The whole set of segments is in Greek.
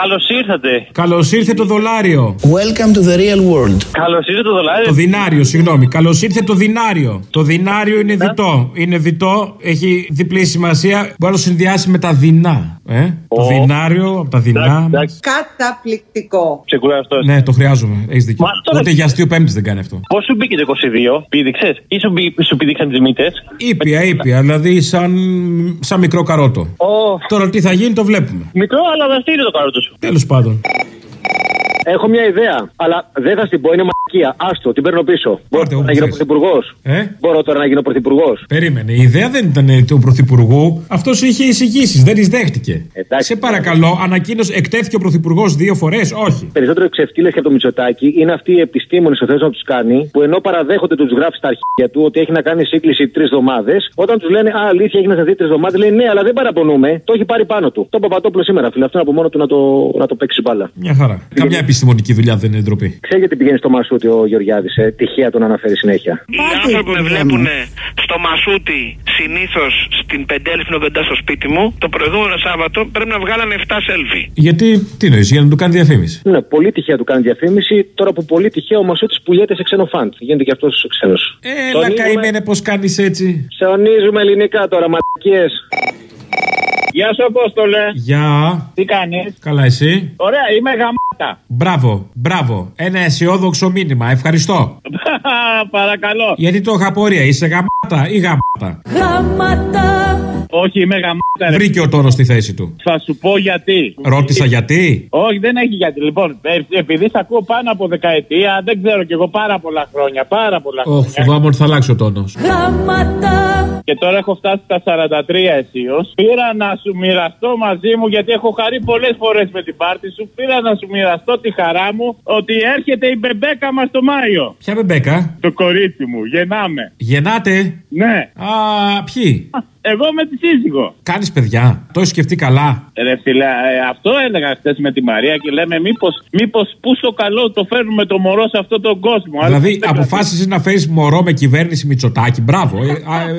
Καλώς ήρθατε. Καλώς ήρθε το δολάριο. Welcome to the real world. Καλώς ήρθατε το δολάριο. Το δινάριο, συγγνώμη. Καλώς ήρθε το δινάριο. Το δινάριο είναι διτό. Είναι διτό, έχει διπλή σημασία. Μπορεί να το συνδυάσει με τα δεινά. Ε; Το Ω. δινάριο από τα δεινά. Εντάξει, εντάξει. Καταπληκτικό. Ξεκουραστό. Ναι, το χρειάζομαι. Έχεις δίκιο. Μα τώρα- Ούτε για αστείο πέμπτης δεν κάνει αυτό. Πώς σου μπήκε το 22, πήδηξες; Ή σου, μπή, σου πήδηξαν τις μύτες; Ήπια, ήπια, δηλαδή σαν, σαν μικρό καρότο. Ω, Τώρα τι θα γίνει το βλέπουμε. μικρό αλλά δραστήριο το καρότο σου. Τέλος πάντων. Έχω μια ιδέα, αλλά δεν θα την πω, είναι μαλακία. Άστο, την παίρνω πίσω. Μπορώ όπου να γίνω θες. πρωθυπουργός. Ε; Μπορώ τώρα να γίνω πρωθυπουργός. Περίμενε. Η ιδέα δεν ήταν ε, του Πρωθυπουργού. Αυτός είχε εισηγήσεις, δεν τις δέχτηκε. Εντάξει. Σε παρακαλώ, ανακοίνωσε, εκτέθηκε ο Πρωθυπουργός δύο φορές. Όχι. Περισσότερο εξευτήλε και από το Μητσοτάκι είναι αυτοί οι επιστήμονες που θέλει να τους κάνει, που ενώ παραδέχονται τους γράφεις στα αρχεία του ότι έχει να κάνει σύγκληση τρεις εβδομάδες, όταν τους λένε Α, αλήθεια, έχει να σας δει τρεις εβδομάδες, λέει Ναι, αλλά δεν παραπονούμε, το έχει πάρει πάνω του. Το Παπατόπουλο σήμερα, φίλε, αυτό είναι από μόνο του να το, να το παίξει μπάλα. Μια χαρά. Καμιά επιστημονική δουλειά δεν είναι ντροπή. Ξέρει γιατί πηγαίνει στο Μασούτι ο Γεωργιάδης, ε, τυχαία τον αναφέρει συνέχεια. Οι άνθρωποι με βλέπουν στο Μασούτι συνήθως στην Πεντέλφη Νοβεντά στο σπίτι μου. Το προηγούμενο Σάββατο πρέπει να βγάλανε 7 selfie. Γιατί, τι νοεί, για να του κάνει διαφήμιση; Ναι, πολύ τυχαία του κάνει διαφήμιση. Τώρα που πολύ τυχαία ο Μασούτης πουλιέται σε ξένο φαντ. Γίνεται και αυτός ξένος. Έλα, καημένε, πώς κάνεις έτσι; Ψωνίζουμε ελληνικά τώρα, μαλακίες. Γεια σου, Απόστολε. Γεια. Τι κάνεις; Καλά, εσύ; Ωραία, είμαι γαμάτα. Μπράβο, μπράβο. Ένα αισιόδοξο μήνυμα. Ευχαριστώ. Παρακαλώ. Γιατί το είχα απορία. Είσαι γαμάτα ή γαμάτα; Όχι, είμαι γαμάτα. ρε. Βρήκε ο τόνο στη θέση του. Θα σου πω γιατί. Ρώτησα γιατί. Όχι, δεν έχει γιατί. Λοιπόν, ε, επειδή σε ακούω πάνω από δεκαετία, δεν ξέρω κι εγώ πάρα πολλά χρόνια. Πάρα πολλά Ωχ, χρόνια. φοβάμαι ότι θα αλλάξει ο τόνο. Και τώρα έχω φτάσει στα 43 αισίως. Πήρα να σου μοιραστώ μαζί μου, γιατί έχω χαρεί πολλές φορές με την πάρτη σου. Πήρα να σου μοιραστώ τη χαρά μου ότι έρχεται η μπεμπέκα μας το Μάιο. Ποια μπεμπέκα; Το κορίτσι μου, γεννάμε. Γεννάτε; Ναι, Α, ποιοι; Εγώ με τη σύζυγο. Κάνεις παιδιά. Το έχεις σκεφτεί καλά; Ρε φίλε, ε, αυτό έλεγα χθες με τη Μαρία και λέμε μήπως, μήπως πού στο καλό το φέρνουμε το μωρό σε αυτόν τον κόσμο. Αλλά Δηλαδή, δεν αποφάσισες να φέρεις μωρό με κυβέρνηση Μητσοτάκη. Μπράβο. Ε,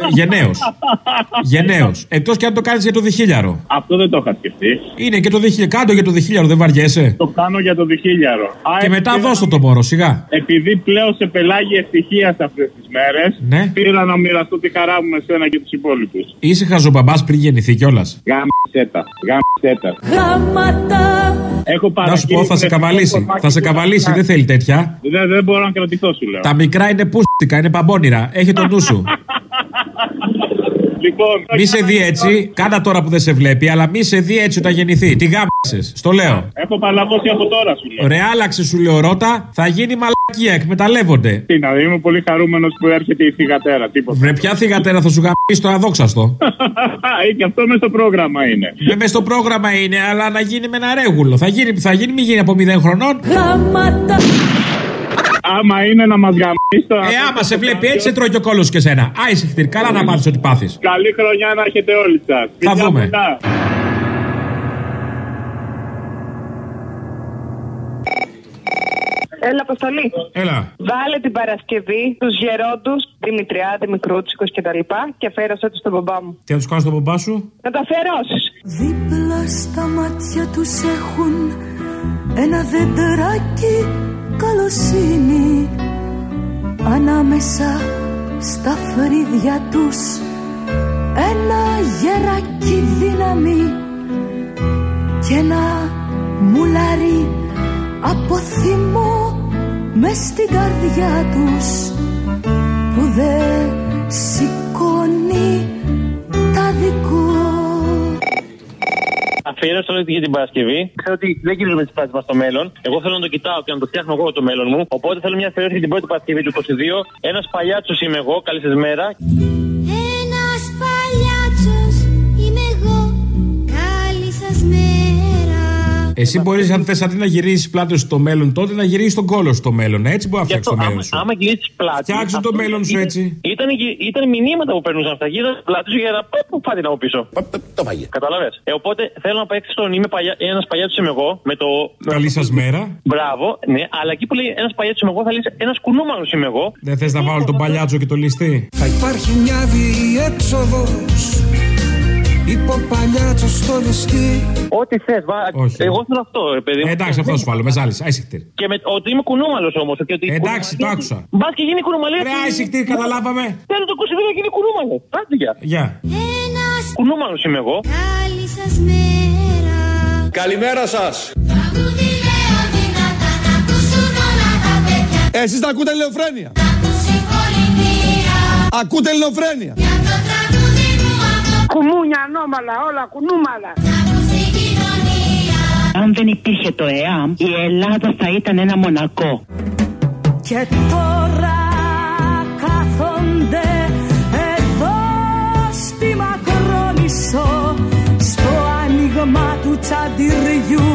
Γενναίος. Γενναίος. Εκτό και αν το κάνεις για το διχίλιαρο. Αυτό δεν το είχα σκεφτεί. Είναι και το διχίλιαρο. Κάντο για το διχίλιαρο, δεν βαριέσαι. Το κάνω για το διχίλιαρο. Α, Και μετά επειδή- δώσ' το το μωρό, σιγά. Επειδή πλέον σε πελάγει ευτυχίας σε αυτές τις μέρες, Ναι. πήρα να μοιραστώ τη χαρά μου με σένα και τους υπόλοιπους. Είσαι χαζομπαμπά πριν γεννηθεί κιόλας. Γάμισέτα. Γάμισέτα. Έχω Να σου πω, θα σε καβαλήσει. Θα σε καβαλήσει, δεν θέλει τέτοια. Δεν, δεν μπορώ να κρατηθώ, σου λέω. Τα μικρά είναι πούστικα, είναι παμπώνυρα. Έχει το νου σου. Λοιπόν, Μη σε δει έτσι, κάνα τώρα που δεν σε βλέπει, αλλά μη σε δει έτσι όταν γεννηθεί. Τι γάμπησε, στο λέω. έχω παλαβώσει από τώρα, σου λέω. Ρε, άλλαξε σου λέω ρώτα, θα γίνει μαλακία, εκμεταλλεύονται. Τι να δει, είμαι πολύ χαρούμενος που έρχεται η θηγατέρα. Τίποτα. Βρε, ποια θηγατέρα θα σου γαμπήσει το αδόξαστο. Ε, και αυτό μέσα στο πρόγραμμα είναι. Με μες στο πρόγραμμα είναι, αλλά να γίνει με ένα ρέγουλο. Θα γίνει, θα γίνει, μη γίνει από 0 χρονών. Άμα είναι να μας γαμίσει το. Ε, άμα σε βλέπει έτσι, σε τρώει και ο κόλος και σένα. Άισε χτυρ, καλά να μάθει ότι πάθεις. Καλή χρονιά να έχετε όλοι σας. Θα δούμε. Έλα, Αποστολή. Έλα. Βάλε την Παρασκευή τους γερόντους Δημητριάδη, Μικρούτσικο κτλ. Και αφαίρωσέ του στον μπαμπά μου. Τι να τους κάνω στον μπαμπά σου; Να τα αφιερώσει. Δίπλα στα μάτια τους έχουν ένα δεντράκι καλοσύνη Ανάμεσα στα φρύδια τους. Ένα γεράκι δύναμη και ένα μουλάρι από θυμό μες στην καρδιά τους που δεν σηκώνει τα δικό Αφιέρωσα όλη για την Παρασκευή. Ξέρω ότι δεν γυρίζουμε τις πράξεις μας στο μέλλον. Εγώ θέλω να το κοιτάω και να το φτιάχνω εγώ το μέλλον μου. Οπότε θέλω μια αφιέρωση για την πρώτη Παρασκευή του 22. Ένας παλιάτσος είμαι εγώ. Καλή σας μέρα. Εσύ μπορείς, αν θες αντί να γυρίσεις πλάτο στο μέλλον, τότε να γυρίσεις τον κόλο στο μέλλον. Έτσι μπορεί να φτιάξεις το μέλλον άμα, σου. άμα γυρίσεις πλάτη. Φτιάξε το αυτό μέλλον σου ήταν- έτσι. Ήταν, ήταν μηνύματα που περνούσαν αυτά. Γύρω πλάτη σου για να πω που πάτε να από πίσω. Το φάγε. Κατάλαβε. Ε, οπότε θέλω να παίξεις τον είμαι ένας παλιάτσο είμαι εγώ. Με το. Καλή σας μέρα. Μπράβο, ναι, αλλά εκεί που λέει ένας παλιάτσο είμαι εγώ θα λέει ένας κουνούμαλος είμαι εγώ. Δεν θες να βάλω τον παλιάτσο και το ληστή; Θα υπάρχει μια διέξοδος Είπε ο παλιάτσος στο ληστή Ό,τι θες. Όχι. Εγώ θέλω αυτό, ρε παιδί. μου. Ε, εντάξει, αυτό σου βάλω, με ζάλισε. Άισιχτήρ. Και με, ότι είμαι κουνούμαλος όμως. Εντάξει, το άκουσα. Μπας και γίνει κουνούμαλος. Ρε, άισιχτήρ, καταλάβαμε. Θέλω το 22 να γίνει κουνούμαλος. Άντε για. Γεια. Ένας Κουνούμαλος είμαι εγώ. καλής σας μέρας Καλημέρα σας. Τραγούδι λέω δυνατά να ακούσουν όλα τα παιδιά Εσείς τα ακούτε ελληνοφρένεια. Να ακούς συγχωρητήρια Ακούτε ελληνοφρένεια. Κουμούνια, ανώμαλα, όλα κουνούμαλα. Να ακούς στην κοινωνία Αν δεν υπήρχε το ΕΑΜ, η Ελλάδα θα ήταν ένα μονακό. Και τώρα κάθονται εδώ στη Μακρόνισσο στο άνοιγμα του τσαντιριού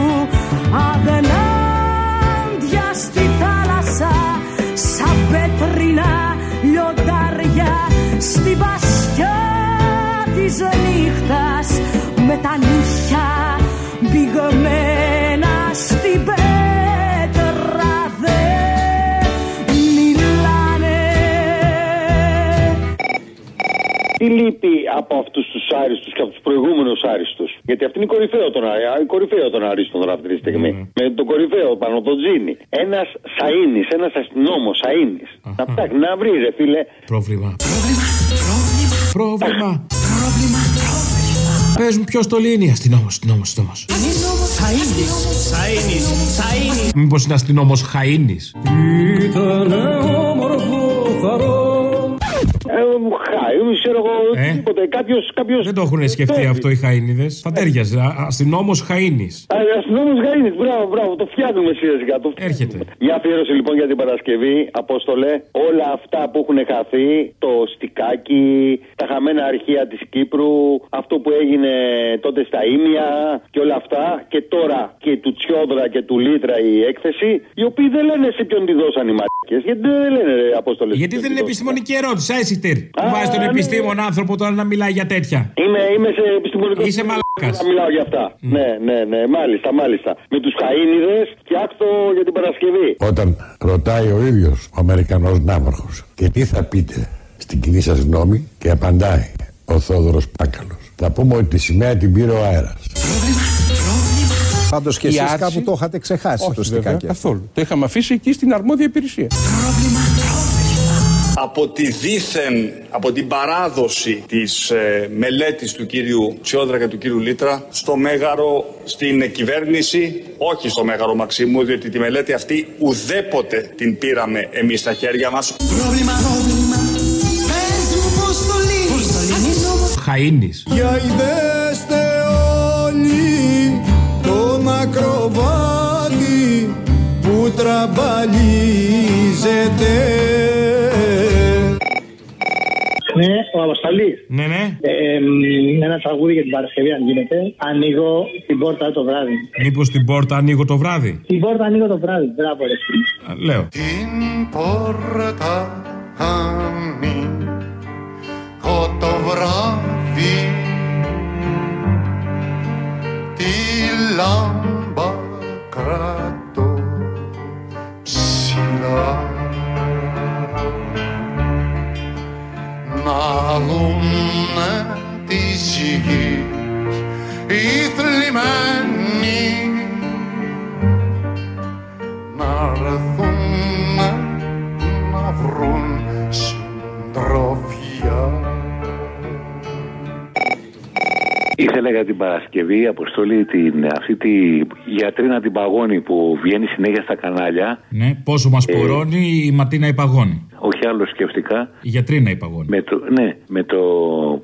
λείπει από αυτούς τους άριστους και από τους προηγούμενους άριστους. Γιατί αυτή είναι η κορυφαίο των, α- η κορυφαίο των αρίστων τώρα αυτή τη στιγμή. Με τον κορυφαίο πάνω, τον Τζίνι. Ένας Σαΐνης, ένας αστυνόμος Σαΐνης. Να ψάχνει να βρει, ρε φίλε. Πρόβλημα. Πρόβλημα. Παίζουν ποιος το λύνει. Αστυνόμος, αστυνόμος, αστυνόμος. Μήπως είναι αστυνόμος Χαΐνης. Ε, χάι, ξέρω εγώ, Ε. τίποτε. Κάποιο. Κάποιος... Δεν το έχουν σκεφτεί αυτό οι Χαΐνιδε. Θα τέριαζε. Αστυνόμος Χαΐνη. Αστυνόμος Γαΐνης, μπράβο, μπράβο, το φτιάχνουμε σιγά σιγά. Το φτιάχνουμε. Έρχεται. Μια αφιέρωση λοιπόν για την Παρασκευή, Απόστολε. Όλα αυτά που έχουν χαθεί, το στικάκι, τα χαμένα αρχεία της Κύπρου, αυτό που έγινε τότε στα Ήμια και όλα αυτά. Και τώρα και του Τσιόδρα και του Λίτρα η έκθεση, οι οποίοι δεν λένε σε ποιον τη δώσαν οι μαλάκε. Γιατί δεν λένε, ρε, Απόστολε. Γιατί δεν είναι επιστημονική ερώτηση. Άισιχτήρ. Α, Βάζεις τον ναι. επιστήμον άνθρωπο τώρα να μιλάει για τέτοια. Είμαι, είμαι σε επιστημονικό. Είσαι μαλάκας. Να μιλάω για αυτά. Ναι, ναι, ναι, μάλιστα, μάλιστα. Με τους Χαΐνιδες φτιάξω για την Παρασκευή. Όταν ρωτάει ο ίδιος ο Αμερικανός ναύαρχος και τι θα πείτε στην κοινή σας γνώμη; Και απαντάει ο Θόδωρος Πάκαλος. Θα πούμε ότι τη σημαία την πήρε ο αέρας. Πάντως και Η εσείς άρση- κάπου το είχατε ξεχάσει Όχι, το βέβαια, στικάκι. καθόλου. Το είχαμε αφήσει εκεί στην αρμόδια υπηρεσία. Από τη δίθεν, από την παράδοση της ε, μελέτης του κύριου Τσιόδρα και του κύριου Λίτρα στο Μέγαρο, στην κυβέρνηση, όχι στο Μέγαρο Μαξίμου, διότι τη μελέτη αυτή ουδέποτε την πήραμε εμείς στα χέρια μας. Πρόβλημα, πρόβλημα Πες μου πως το λύνεις Χαΐνης. Για ειδέστε όλοι τον ακροβάτη που τραμπαλίζεται Ναι, ο Αποστολής. Ναι, ναι. Ε, μ, ένα τραγούδι για την Παρασκευή, αν γίνεται. Ανοίγω την πόρτα το βράδυ. Μήπως την πόρτα ανοίγω το βράδυ; Την πόρτα ανοίγω το βράδυ. Μπράβο, ρε. Α, Λέω. Την πόρτα ανοίγω Ήθελα για την Παρασκευή, Αποστολή, την, αυτή τη γιατρίνα την παγώνη που βγαίνει συνέχεια στα κανάλια. Ναι, πόσο μας Ε. πορώνει η Ματίνα Υπαγώνη. Όχι άλλο σκεφτικά. Η γιατρίνα Υπαγώνη. Με το, ναι, με το.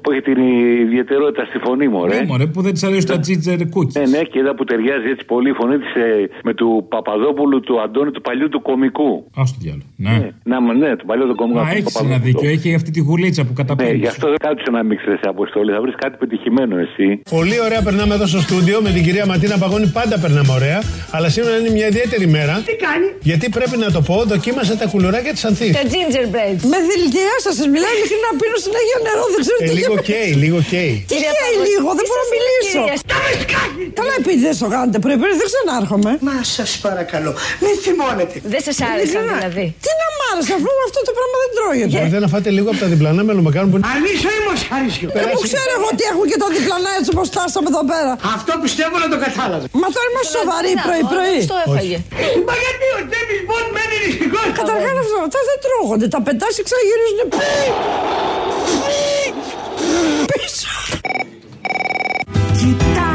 που έχει την ιδιαιτερότητα στη φωνή μου, ρε. Ναι, μωρέ, που δεν της αρέσει τα τζίτζερ κούκκι. Ναι, ναι, και είδα που ταιριάζει έτσι πολύ η φωνή της με του Παπαδόπουλου, του Αντώνη, του παλιού του κομικού. Α το διάλογο. Ναι. Να, μα, ναι, του παλιού του κομικού. Μα αυτού του έχει ένα Παπαδόπουλου. δίκιο. Έχει αυτή τη γουλίτσα που Ναι, καταπίνει. γι' αυτό δεν κάτσε να μίξε σε αποστολή. Θα βρεις κάτι πετυχημένο εσύ. Πολύ ωραία περνάμε εδώ στο στούντιο με την κυρία Ματίνα Παγώνη. Πάντα περνάμε ωραία. Αλλά σήμερα είναι μια ιδιαίτερη μέρα. Τι κάνει; Γιατί πρέπει να το πω, δοκίμασα τα κουλουράκια της Ανθής. Τα gingerbread. Με δηλητηριάσα σας μιλάω ειλικρινά πίνω συνέχεια νερό. Δεν ξέρω Ε, τι λίγο γίνεται. καίει, λίγο καίει. Τι καίει λίγο, δεν μπορώ να μιλήσω. Καλά, επειδή δεν στο κάνετε πριν, πριν δεν ξανάρχομαι. Μα σα παρακαλώ, μην θυμώνετε. Δεν σα άρεσαν δηλαδή. Τι να μ' άρεσε, αφού αυτό το πράγμα δεν τρώγεται. Μπορείτε να φάτε λίγο από τα διπλανά μελομακάρων που είναι. Ανίσο ή μοσχάρισιο. Δεν μου ξέρω εγώ ότι έχω και τα διπλανά έτσι όπω φτάσαμε εδώ πέρα. Αυτό πιστεύω να το κατάλαβε. Μα τώρα είμαστε σοβαροί πρωί-πρωί. Το έφαγε. Μα γιατί ο Τζέμι Μποντ μένει νηστικό. Καταρχά αυτά αυτά δεν τρώγονται. Τα πετά και ξαναγυρίζουν πίσω. Κοιτάνε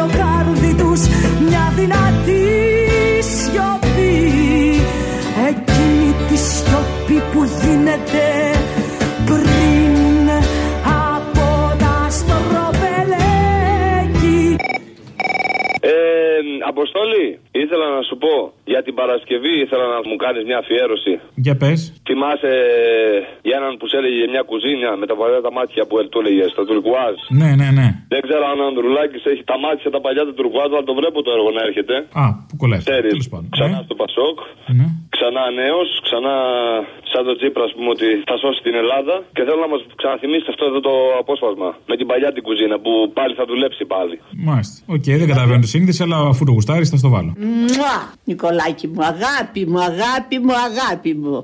στο φιλοκάρδι τους μια δυνατή σιωπή Εκείνη τη σιωπή που γίνεται πριν από τα στροπελέκι Ε, Αποστόλη, ήθελα να σου πω για την Παρασκευή ήθελα να μου κάνεις μια αφιέρωση. Για πες. Θυμάσαι για έναν που σε έλεγε μια κουζίνια με τα παλιά τα μάτια που του έλεγε στο τουρκουάζ; Ναι, ναι, ναι. Δεν ξέρω αν ο Ανδρουλάκης έχει τα μάτια τα παλιά του τουρκουάζ, αλλά το βλέπω το έργο να έρχεται. Α, που κολλάει. Ξέρεις, Τέλος πάντων. ξανά στο Πασόκ, Ναι. ξανά νέος, ξανά σαν το Τσίπρα, ας πούμε, ότι θα σώσει την Ελλάδα. Και θέλω να μας ξαναθυμίσετε αυτό εδώ το απόσπασμα με την παλιά την κουζίνα που πάλι θα δουλέψει πάλι. Μάλιστα. Οκ, δεν καταλαβαίνω τη σύνδεση, αλλά αφού το γουστάρεις, θα στο βάλω. Μουα! Νικολάκη μου, αγάπη μου, αγάπη μου, αγάπη μου.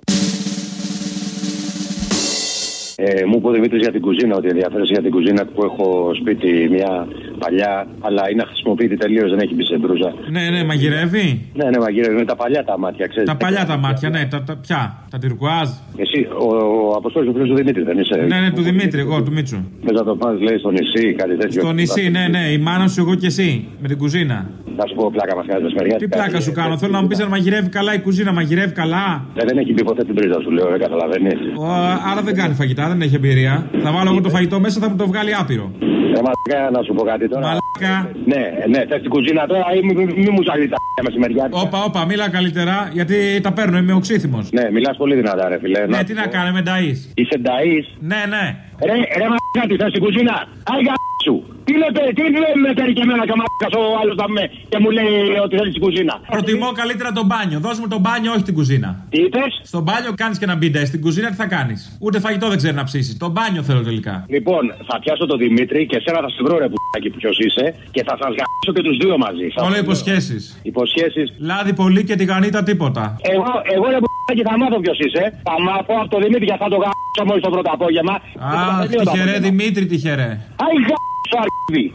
Ε, μου είπε ο Δημήτρης για την κουζίνα, ότι ενδιαφέρεσαι για την κουζίνα που έχω σπίτι μια παλιά, αλλά είναι αχρησιμοποιητή τελείως, δεν έχει μπει σε μπρούζα. Ναι, ναι, μαγειρεύει. Ναι, ναι, μαγειρεύει, είναι τα παλιά τα μάτια, ξέρεις. Τα παλιά τα μάτια, ναι, τα, τα ποια. Τα τυρκουάζ. Εσύ, ο, ο Αποστόλης, ο φίλος του Δημήτρη, δεν είσαι; Ναι, ναι, του Δημήτρη, εγώ, του Μίτσου. Θε να το πα, λέει, στο νησί, κάτι τέτοιο. Στο νησί, ναι, ναι, η μάνα σου, εγώ και εσύ. Με την κουζίνα. Να σου πω πλάκα μας κάνει μεσημεριά. Τι πλάκα σου κάνω, θέλω να μου πεις αν μαγειρεύει καλά η κουζίνα, μαγειρεύει καλά; Ε, δεν έχει μπει ποτέ την πρίζα σου, λέω, δεν καταλαβαίνεις. Ο, άρα δεν κάνει φαγητά, δεν έχει εμπειρία. Θα βάλω εγώ το φαγητό μέσα, θα μου το βγάλει άπειρο. Ε, μαλάκα, να σου πω κάτι τώρα. Μαλάκα. Ναι, ναι, θες την κουζίνα τώρα ή μη, μη, μη μου ζαλείς τα μεσημεριά. Όπα, όπα, μίλα καλύτερα, γιατί τα παίρνω, είμαι οξύθυμος. Ναι, μιλάς πολύ δυνατά, ρε φιλέ. Ναι, τι να κάνω, με νταΐς. Είσαι νταΐς. Ναι, ναι. Ρε, ρε, μαλάκα, τι θες την κουζίνα. Άγια σου. Τι λέτε, τι λέμε τέρι και εμένα και ο μαλάκας ο άλλος θα με και μου λέει ότι θέλει την κουζίνα. Προτιμώ καλύτερα τον μπάνιο. Δώσ' μου τον μπάνιο, όχι την κουζίνα. Τι είπες; Στον μπάνιο κάνεις και ένα μπίντε. Στην κουζίνα τι θα κάνεις; Ούτε φαγητό δεν ξέρει να ψήσεις. Τον μπάνιο θέλω τελικά. Λοιπόν, θα πιάσω τον Δημήτρη και σένα θα σε βρω ρε πουστάκι ποιος είσαι και θα σας γαμίσω και τους δύο μαζί. Θα Όλο σας- υποσχέσεις. Υποσχέσεις. Λάδι πολύ και τη γανίτα τίποτα. Εγώ, εγώ ρε πουστάκι θα μάθω ποιος είσαι. Θα μάθω από τον Δημήτρη και θα το γαμίσω μόλις το πρώτο απόγευμα. Αχ, τυχερέ Δημήτρη, τυχερέ. Άι γαμίσω αρχίδι.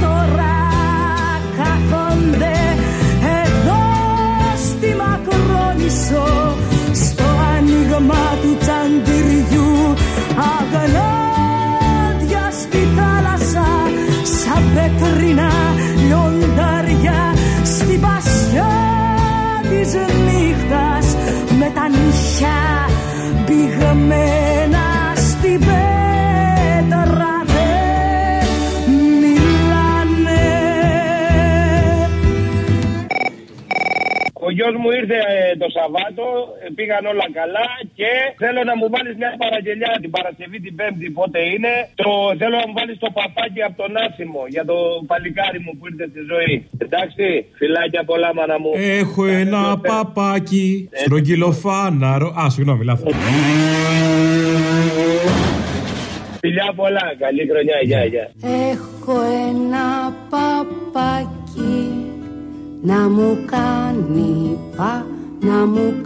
τώρα κάθονται εδώ στη Μακρόνησο Ο γιος μου ήρθε ε, το Σαββάτο, ε, πήγαν όλα καλά και θέλω να μου βάλεις μια παραγγελιά την Παρασκευή την Πέμπτη πότε είναι. Το, θέλω να μου βάλεις το παπάκι από τον Άσιμο για το παλικάρι μου που ήρθε στη ζωή. Εντάξει, φιλάκια πολλά μάνα μου. Έχω ένα παπάκι στρογγυλοφάναρο. Α, συγγνώμη, λάθος. Φιλιά πολλά, καλή χρονιά, γεια, γεια. Έχω ένα παπάκι να μου κάνει πα, να μου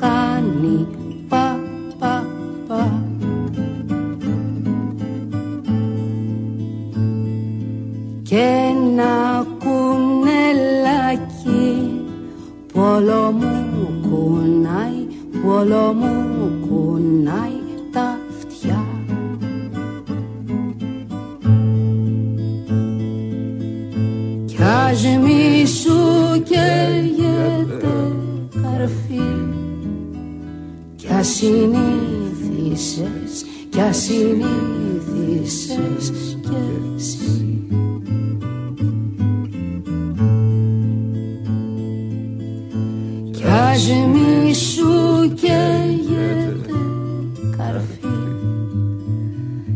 Κι ας συνήθισες, κι ας συνήθισες συνήθισες κι εσύ Κι ας μη σου καίγεται καρφί.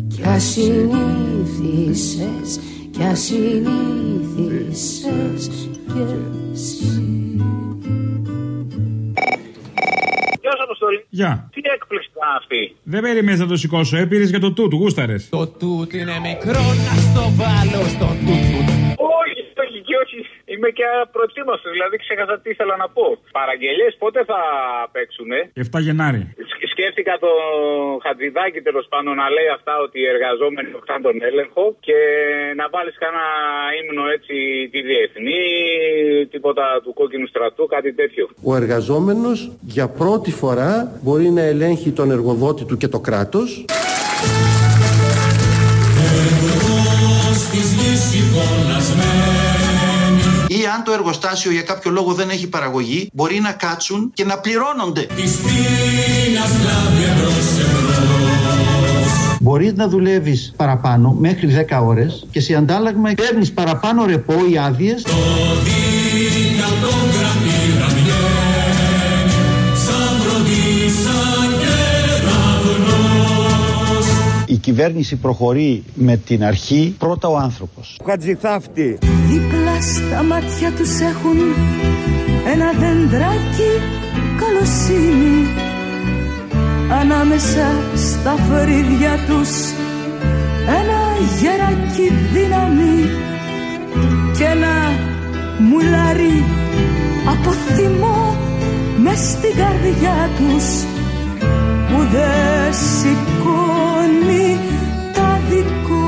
Κι ας συνήθισες Κι ας Γεια. Τι έκπληξη ήταν αυτή; Δεν περιμένει να το σηκώσω, ε, πήρες για το τούτ, γούσταρες. Το τούτ είναι μικρό να στο βάλω στο τούτ τούτ. Όχι, όχι, και όχι. Είμαι και προετοίμαστος, δηλαδή ξέχασα τι ήθελα να πω. Παραγγελίες πότε θα παίξουνε; 7 Γενάρη. Σκ- Σκέφτηκα το Χατζηδάκι τέλος πάντων να λέει αυτά ότι οι εργαζόμενοι οκτάν τον έλεγχο και να βάλεις κανένα ύμνο έτσι τη διεθνή, τίποτα του κόκκινου στρατού, κάτι τέτοιο. Ο εργαζόμενος για πρώτη φορά μπορεί να ελέγχει τον εργοδότη του και το κράτος ή αν το εργοστάσιο για κάποιο λόγο δεν έχει παραγωγή, μπορεί να κάτσουν και να πληρώνονται. Μπορείς να δουλεύεις παραπάνω μέχρι 10 ώρες και σε αντάλλαγμα παίρνεις παραπάνω ρεπό ή άδειες. Η κυβέρνηση προχωρεί με την αρχή πρώτα ο άνθρωπος. Χατζηθάφτη. Δίπλα στα μάτια τους έχουν ένα δεντράκι καλοσύνη. Ανάμεσα στα φρύδια τους ένα γεράκι δύναμη και ένα μουλάρι από θυμό μες στην καρδιά τους. που δεν σηκώνει τα δικό